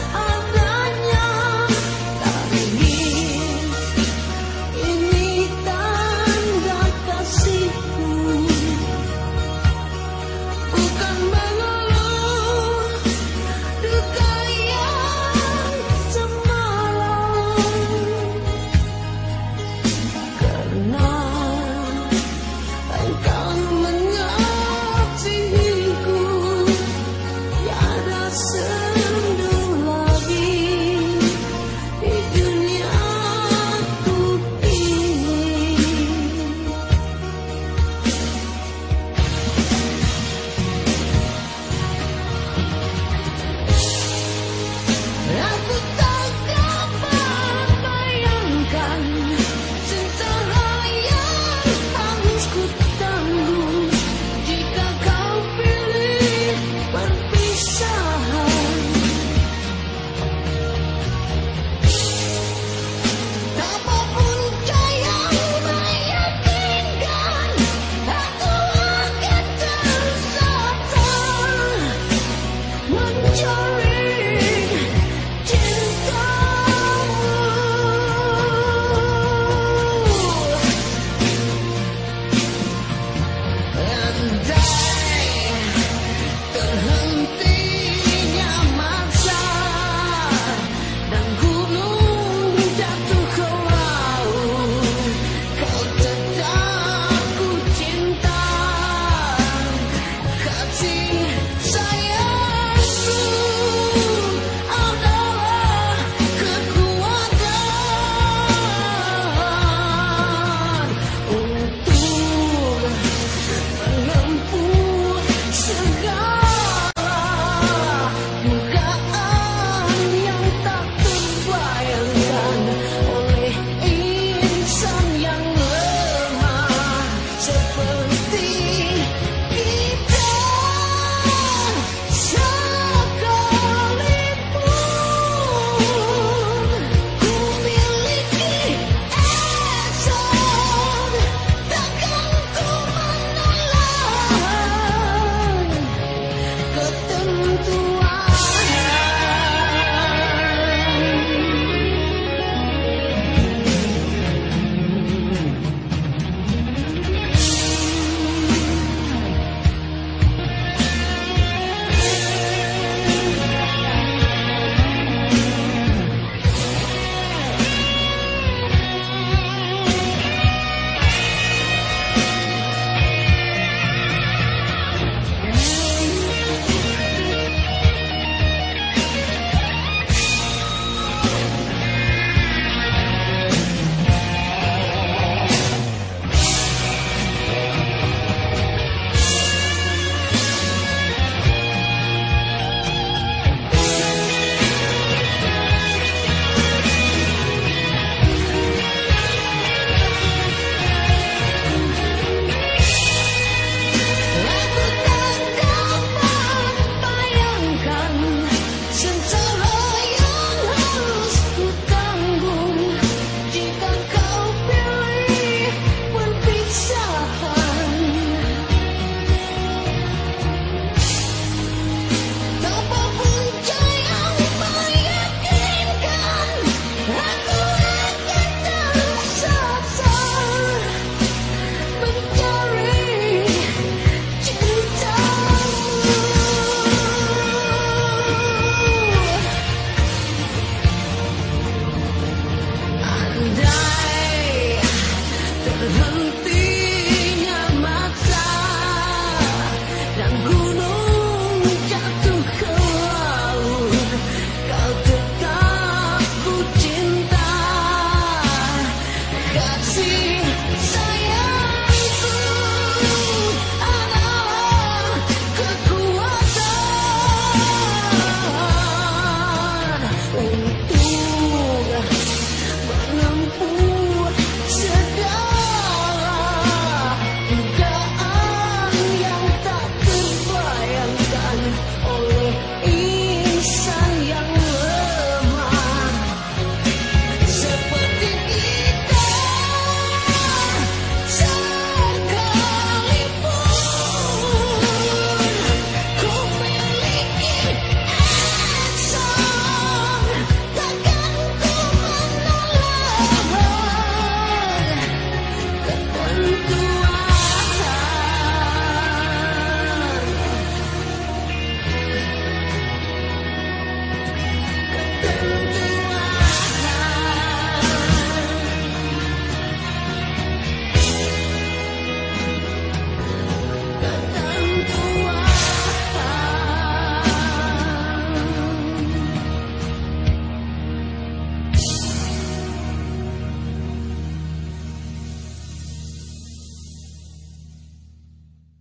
oh.